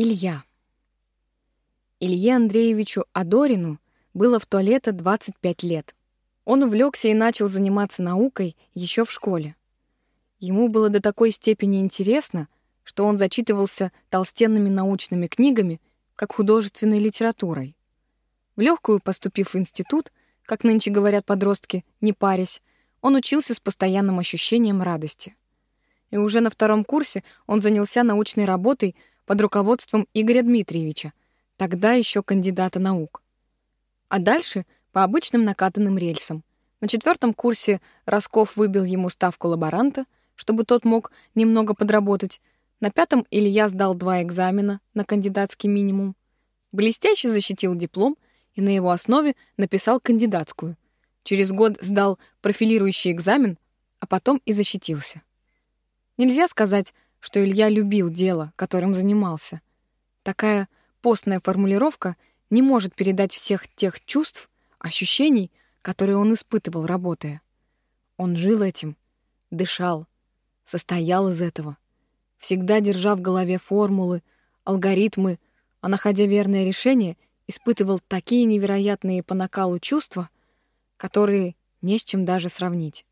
Илья. Илье Андреевичу Адорину было в то лето 25 лет. Он увлекся и начал заниматься наукой еще в школе. Ему было до такой степени интересно, что он зачитывался толстенными научными книгами, как художественной литературой. В легкую, поступив в институт, как нынче говорят подростки, не парясь, он учился с постоянным ощущением радости. И уже на втором курсе он занялся научной работой под руководством Игоря Дмитриевича, тогда еще кандидата наук. А дальше по обычным накатанным рельсам. На четвертом курсе Росков выбил ему ставку лаборанта, чтобы тот мог немного подработать. На пятом Илья сдал два экзамена на кандидатский минимум. Блестяще защитил диплом и на его основе написал кандидатскую. Через год сдал профилирующий экзамен, а потом и защитился. Нельзя сказать, что Илья любил дело, которым занимался. Такая постная формулировка не может передать всех тех чувств, ощущений, которые он испытывал, работая. Он жил этим, дышал, состоял из этого, всегда держа в голове формулы, алгоритмы, а находя верное решение, испытывал такие невероятные по накалу чувства, которые не с чем даже сравнить.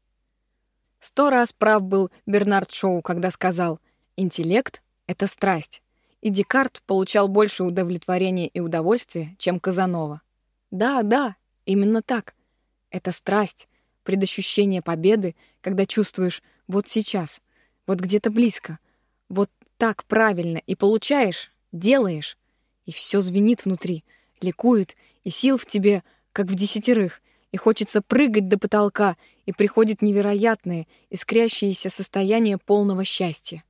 Сто раз прав был Бернард Шоу, когда сказал «интеллект — это страсть», и Декарт получал больше удовлетворения и удовольствия, чем Казанова. Да, да, именно так. Это страсть, предощущение победы, когда чувствуешь вот сейчас, вот где-то близко, вот так правильно, и получаешь, делаешь, и все звенит внутри, ликует, и сил в тебе, как в десятерых, и хочется прыгать до потолка, и приходит невероятное, искрящееся состояние полного счастья.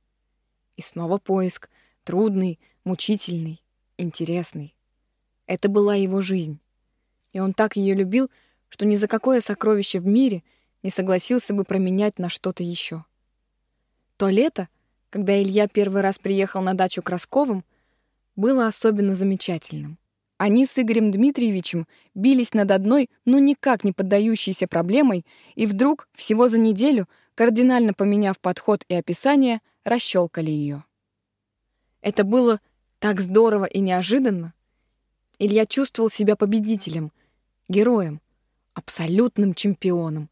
И снова поиск, трудный, мучительный, интересный. Это была его жизнь. И он так ее любил, что ни за какое сокровище в мире не согласился бы променять на что-то еще. То лето, когда Илья первый раз приехал на дачу к Росковым, было особенно замечательным. Они с Игорем Дмитриевичем бились над одной, но никак не поддающейся проблемой, и вдруг, всего за неделю, кардинально поменяв подход и описание, расщелкали ее. Это было так здорово и неожиданно. Илья чувствовал себя победителем, героем, абсолютным чемпионом.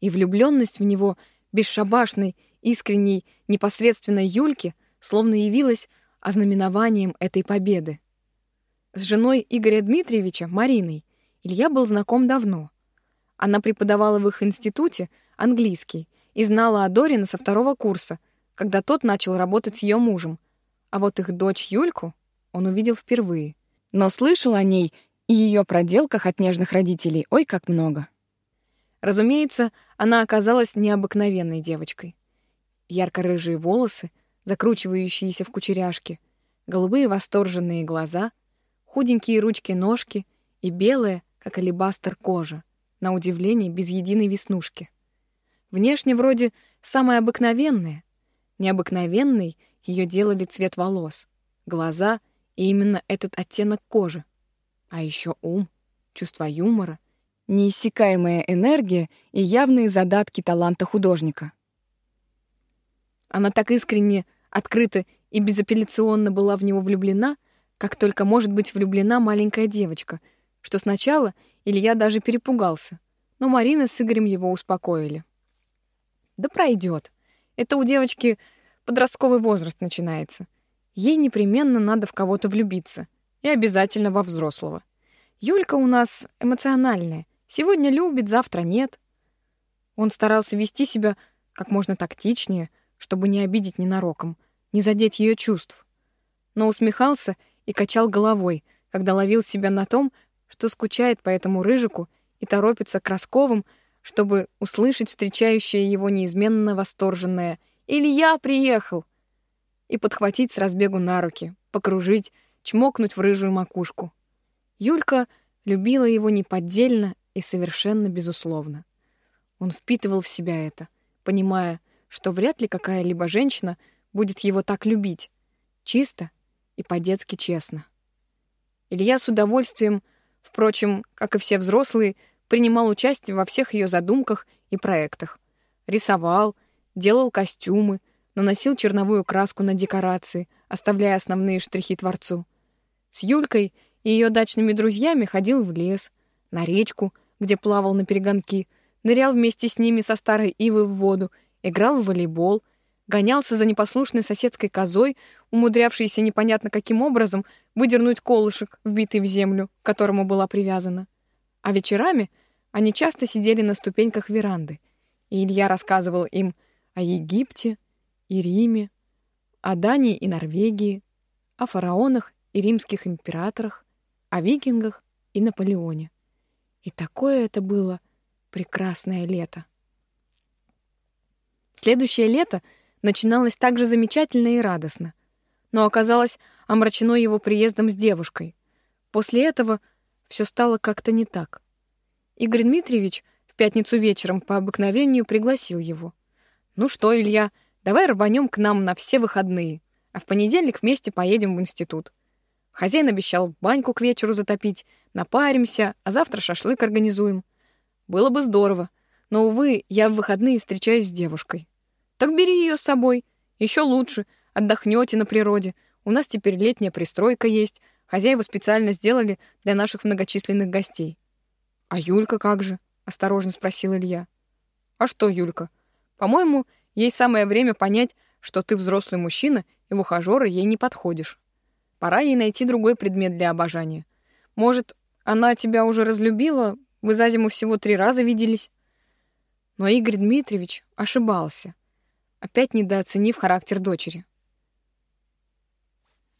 И влюбленность в него, бесшабашной, искренней, непосредственной Юльки, словно явилась ознаменованием этой победы. С женой Игоря Дмитриевича, Мариной, Илья был знаком давно. Она преподавала в их институте английский и знала о Дорина со второго курса, когда тот начал работать с ее мужем. А вот их дочь Юльку он увидел впервые. Но слышал о ней и ее проделках от нежных родителей ой как много. Разумеется, она оказалась необыкновенной девочкой. Ярко-рыжие волосы, закручивающиеся в кучеряшки, голубые восторженные глаза — худенькие ручки-ножки и белая, как алебастр, кожа, на удивление без единой веснушки. Внешне вроде самая обыкновенная. Необыкновенной ее делали цвет волос, глаза и именно этот оттенок кожи. А еще ум, чувство юмора, неиссякаемая энергия и явные задатки таланта художника. Она так искренне, открыто и безапелляционно была в него влюблена, как только может быть влюблена маленькая девочка, что сначала Илья даже перепугался, но Марина с Игорем его успокоили. Да пройдет. Это у девочки подростковый возраст начинается. Ей непременно надо в кого-то влюбиться. И обязательно во взрослого. Юлька у нас эмоциональная. Сегодня любит, завтра нет. Он старался вести себя как можно тактичнее, чтобы не обидеть ненароком, не задеть ее чувств. Но усмехался и качал головой, когда ловил себя на том, что скучает по этому рыжику и торопится к Росковым, чтобы услышать встречающее его неизменно восторженное «Илья приехал!» и подхватить с разбегу на руки, покружить, чмокнуть в рыжую макушку. Юлька любила его неподдельно и совершенно безусловно. Он впитывал в себя это, понимая, что вряд ли какая-либо женщина будет его так любить, чисто и по-детски честно. Илья с удовольствием, впрочем, как и все взрослые, принимал участие во всех ее задумках и проектах. Рисовал, делал костюмы, наносил черновую краску на декорации, оставляя основные штрихи творцу. С Юлькой и ее дачными друзьями ходил в лес, на речку, где плавал на перегонки, нырял вместе с ними со старой ивы в воду, играл в волейбол, гонялся за непослушной соседской козой, умудрявшейся непонятно каким образом выдернуть колышек, вбитый в землю, к которому была привязана. А вечерами они часто сидели на ступеньках веранды, и Илья рассказывал им о Египте и Риме, о Дании и Норвегии, о фараонах и римских императорах, о викингах и Наполеоне. И такое это было прекрасное лето. Следующее лето начиналось так же замечательно и радостно, но оказалось омрачено его приездом с девушкой. После этого все стало как-то не так. Игорь Дмитриевич в пятницу вечером по обыкновению пригласил его. «Ну что, Илья, давай рванем к нам на все выходные, а в понедельник вместе поедем в институт. Хозяин обещал баньку к вечеру затопить, напаримся, а завтра шашлык организуем. Было бы здорово, но, увы, я в выходные встречаюсь с девушкой. Так бери ее с собой. Еще лучше. Отдохнете на природе. У нас теперь летняя пристройка есть. Хозяева специально сделали для наших многочисленных гостей. А Юлька как же? Осторожно спросил Илья. А что, Юлька? По-моему, ей самое время понять, что ты взрослый мужчина, и в ухажёры ей не подходишь. Пора ей найти другой предмет для обожания. Может, она тебя уже разлюбила? Вы за зиму всего три раза виделись. Но Игорь Дмитриевич ошибался, опять недооценив характер дочери.